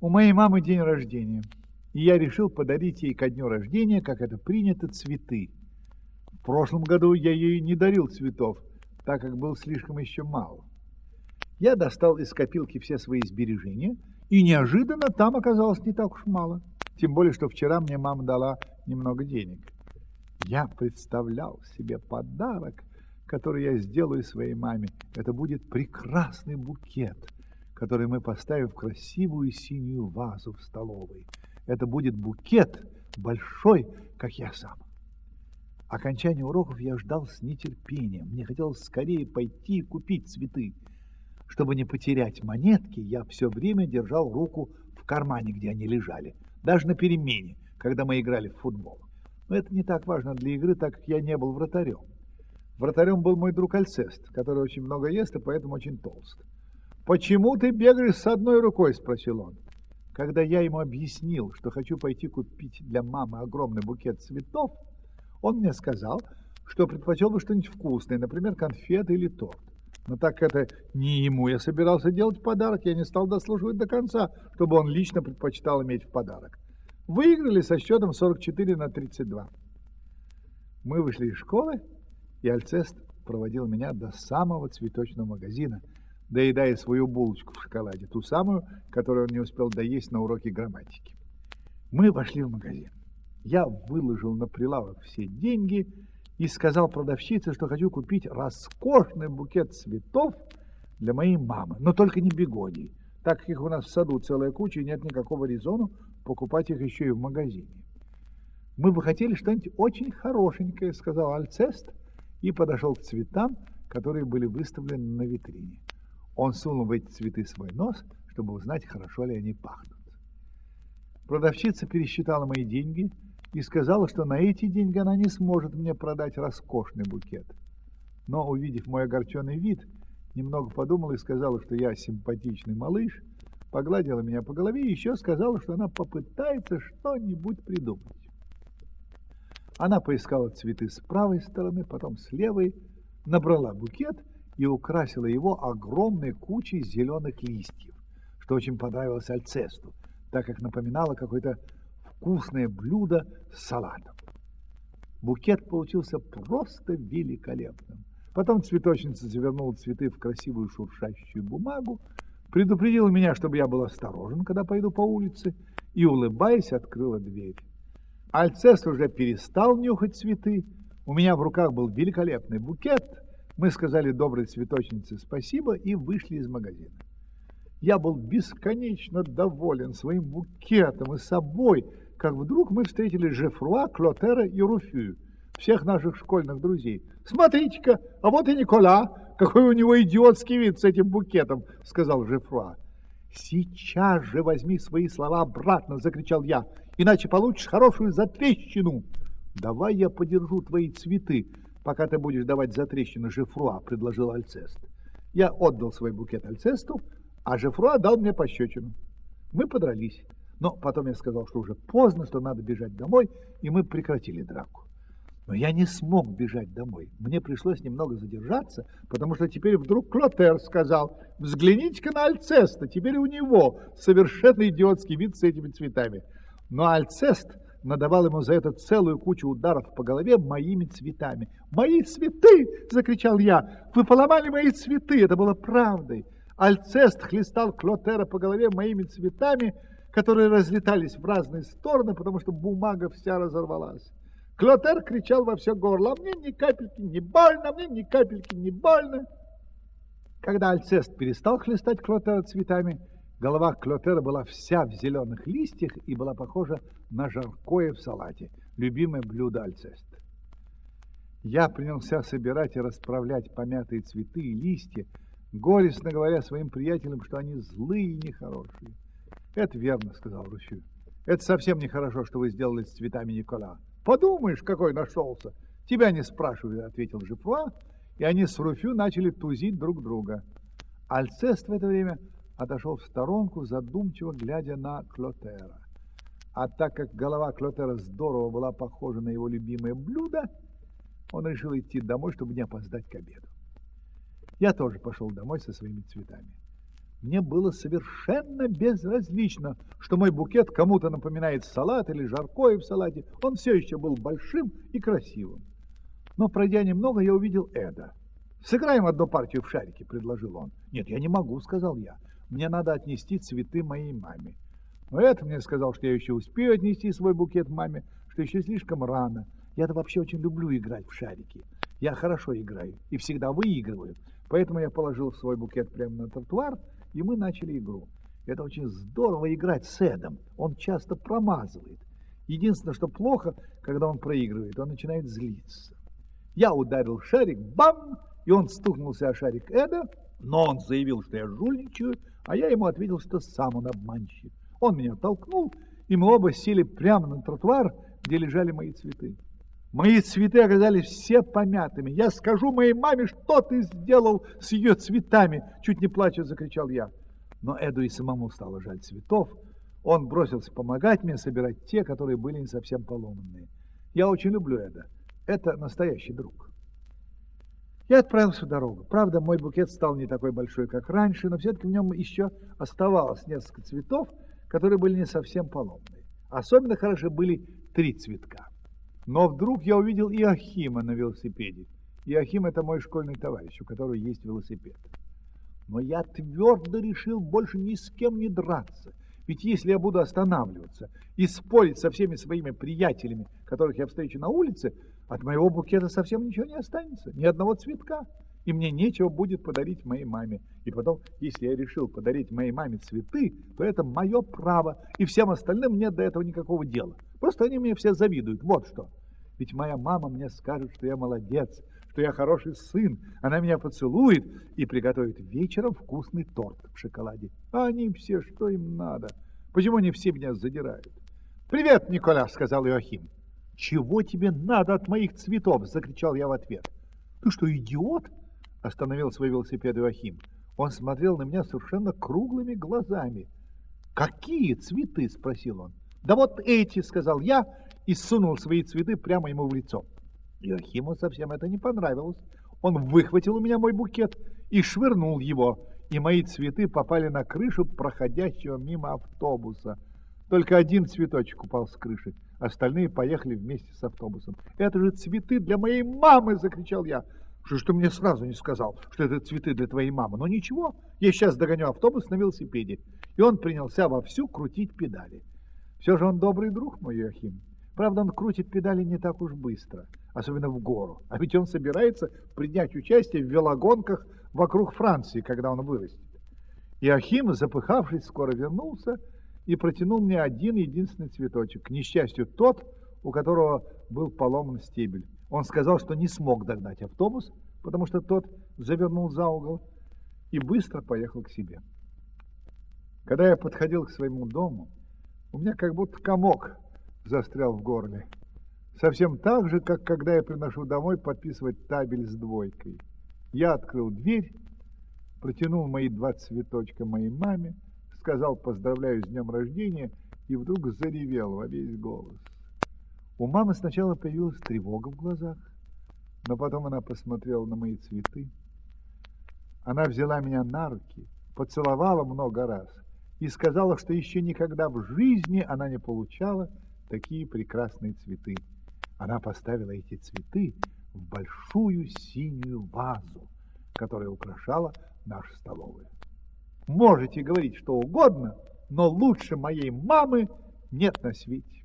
У моей мамы день рождения, и я решил подарить ей ко дню рождения, как это принято, цветы. В прошлом году я ей не дарил цветов, так как был слишком еще мал. Я достал из копилки все свои сбережения, и неожиданно там оказалось не так уж мало. Тем более, что вчера мне мама дала немного денег. Я представлял себе подарок, который я сделаю своей маме. Это будет прекрасный букет – который мы поставим в красивую синюю вазу в столовой. Это будет букет большой, как я сам. Окончание уроков я ждал с нетерпением. Мне хотелось скорее пойти и купить цветы. Чтобы не потерять монетки, я все время держал руку в кармане, где они лежали. Даже на перемене, когда мы играли в футбол. Но это не так важно для игры, так как я не был вратарем. Вратарем был мой друг Альцест, который очень много ест и поэтому очень толст. «Почему ты бегаешь с одной рукой?» – спросил он. Когда я ему объяснил, что хочу пойти купить для мамы огромный букет цветов, он мне сказал, что предпочел бы что-нибудь вкусное, например, конфеты или торт. Но так это не ему я собирался делать подарок, я не стал дослушивать до конца, чтобы он лично предпочитал иметь в подарок. Выиграли со счетом 44 на 32. Мы вышли из школы, и Альцест проводил меня до самого цветочного магазина – доедая свою булочку в шоколаде, ту самую, которую он не успел доесть на уроке грамматики. Мы вошли в магазин. Я выложил на прилавок все деньги и сказал продавщице, что хочу купить роскошный букет цветов для моей мамы, но только не бегонии, так как их у нас в саду целая куча и нет никакого резона покупать их еще и в магазине. Мы бы хотели что-нибудь очень хорошенькое, сказал Альцест и подошел к цветам, которые были выставлены на витрине. Он сунул в эти цветы свой нос, чтобы узнать, хорошо ли они пахнут. Продавщица пересчитала мои деньги и сказала, что на эти деньги она не сможет мне продать роскошный букет. Но, увидев мой огорченный вид, немного подумала и сказала, что я симпатичный малыш, погладила меня по голове и еще сказала, что она попытается что-нибудь придумать. Она поискала цветы с правой стороны, потом с левой, набрала букет и украсила его огромной кучей зеленых листьев, что очень понравилось Альцесту, так как напоминало какое-то вкусное блюдо с салатом. Букет получился просто великолепным. Потом цветочница завернула цветы в красивую шуршащую бумагу, предупредила меня, чтобы я был осторожен, когда пойду по улице, и, улыбаясь, открыла дверь. Альцест уже перестал нюхать цветы. У меня в руках был великолепный букет — мы сказали доброй цветочнице спасибо и вышли из магазина. Я был бесконечно доволен своим букетом и собой, как вдруг мы встретили Жефруа, Клотера и Руфю, всех наших школьных друзей. «Смотрите-ка, а вот и Никола! Какой у него идиотский вид с этим букетом!» — сказал Жефруа. «Сейчас же возьми свои слова обратно!» — закричал я. «Иначе получишь хорошую затрещину!» «Давай я подержу твои цветы!» Пока ты будешь давать затрещину Жефруа, предложил Альцест. Я отдал свой букет Альцесту, а Жефруа дал мне пощечину. Мы подрались, но потом я сказал, что уже поздно, что надо бежать домой, и мы прекратили драку. Но я не смог бежать домой. Мне пришлось немного задержаться, потому что теперь вдруг Клотер сказал, взгляните-ка на Альцеста, теперь у него совершенно идиотский вид с этими цветами. Но Альцест надавал ему за это целую кучу ударов по голове моими цветами. «Мои цветы!» — закричал я. «Вы поломали мои цветы!» Это было правдой. Альцест хлестал Клотера по голове моими цветами, которые разлетались в разные стороны, потому что бумага вся разорвалась. Клотер кричал во все горло, а мне ни капельки не больно, мне ни капельки не больно. Когда Альцест перестал хлестать Клотера цветами, Голова Клотера была вся в зеленых листьях и была похожа на жаркое в салате, любимое блюдо Альцеста. Я принялся собирать и расправлять помятые цветы и листья, горестно говоря своим приятелям, что они злые и нехорошие. «Это верно», — сказал Руфю. «Это совсем нехорошо, что вы сделали с цветами Никола». «Подумаешь, какой нашелся!» «Тебя не спрашиваю», — ответил Жифруа, и они с Руфю начали тузить друг друга. Альцест в это время отошел в сторонку, задумчиво глядя на Клотера. А так как голова Клотера здорово была похожа на его любимое блюдо, он решил идти домой, чтобы не опоздать к обеду. Я тоже пошел домой со своими цветами. Мне было совершенно безразлично, что мой букет кому-то напоминает салат или жаркое в салате. Он все еще был большим и красивым. Но, пройдя немного, я увидел Эда. «Сыграем одну партию в шарики», — предложил он. «Нет, я не могу», — сказал я. «Мне надо отнести цветы моей маме». Но это мне сказал, что я еще успею отнести свой букет маме, что еще слишком рано. Я-то вообще очень люблю играть в шарики. Я хорошо играю и всегда выигрываю. Поэтому я положил свой букет прямо на тротуар, и мы начали игру. Это очень здорово играть с Эдом. Он часто промазывает. Единственное, что плохо, когда он проигрывает, он начинает злиться. Я ударил шарик, бам, и он стукнулся о шарик Эда, но он заявил, что я жульничаю, а я ему ответил, что сам он обманщик. Он меня толкнул, и мы оба сели прямо на тротуар, где лежали мои цветы. Мои цветы оказались все помятыми. Я скажу моей маме, что ты сделал с ее цветами, чуть не плача закричал я. Но Эду и самому стало жаль цветов. Он бросился помогать мне собирать те, которые были не совсем поломанные. Я очень люблю Эда. Это настоящий друг. Я отправился в дорогу. Правда, мой букет стал не такой большой, как раньше, но все-таки в нем еще оставалось несколько цветов, которые были не совсем поломные. Особенно хороши были три цветка. Но вдруг я увидел Иохима на велосипеде. Иохим – это мой школьный товарищ, у которого есть велосипед. Но я твердо решил больше ни с кем не драться. Ведь если я буду останавливаться и спорить со всеми своими приятелями, которых я встречу на улице, от моего букета совсем ничего не останется, ни одного цветка и мне нечего будет подарить моей маме. И потом, если я решил подарить моей маме цветы, то это мое право, и всем остальным нет до этого никакого дела. Просто они мне все завидуют, вот что. Ведь моя мама мне скажет, что я молодец, что я хороший сын, она меня поцелует и приготовит вечером вкусный торт в шоколаде. А они все, что им надо? Почему они все меня задирают? «Привет, Николя!» — сказал Иохим. «Чего тебе надо от моих цветов?» — закричал я в ответ. «Ты что, идиот?» остановил свой велосипед Иохим. Он смотрел на меня совершенно круглыми глазами. «Какие цветы?» — спросил он. «Да вот эти!» — сказал я и сунул свои цветы прямо ему в лицо. Иохиму совсем это не понравилось. Он выхватил у меня мой букет и швырнул его, и мои цветы попали на крышу проходящего мимо автобуса. Только один цветочек упал с крыши, остальные поехали вместе с автобусом. «Это же цветы для моей мамы!» — закричал я. Что ж ты мне сразу не сказал, что это цветы для твоей мамы? Но ничего, я сейчас догоню автобус на велосипеде. И он принялся вовсю крутить педали. Все же он добрый друг мой, Йохим. Правда, он крутит педали не так уж быстро, особенно в гору. А ведь он собирается принять участие в велогонках вокруг Франции, когда он вырастет. Иохим, запыхавшись, скоро вернулся и протянул мне один единственный цветочек. К несчастью, тот, у которого был поломан стебель. Он сказал, что не смог догнать автобус, потому что тот завернул за угол и быстро поехал к себе. Когда я подходил к своему дому, у меня как будто комок застрял в горле. Совсем так же, как когда я приношу домой подписывать табель с двойкой. Я открыл дверь, протянул мои два цветочка моей маме, сказал «поздравляю с днем рождения» и вдруг заревел во весь голос. У мамы сначала появилась тревога в глазах, но потом она посмотрела на мои цветы. Она взяла меня на руки, поцеловала много раз и сказала, что еще никогда в жизни она не получала такие прекрасные цветы. Она поставила эти цветы в большую синюю вазу, которая украшала нашу столовую. Можете говорить что угодно, но лучше моей мамы нет на свете.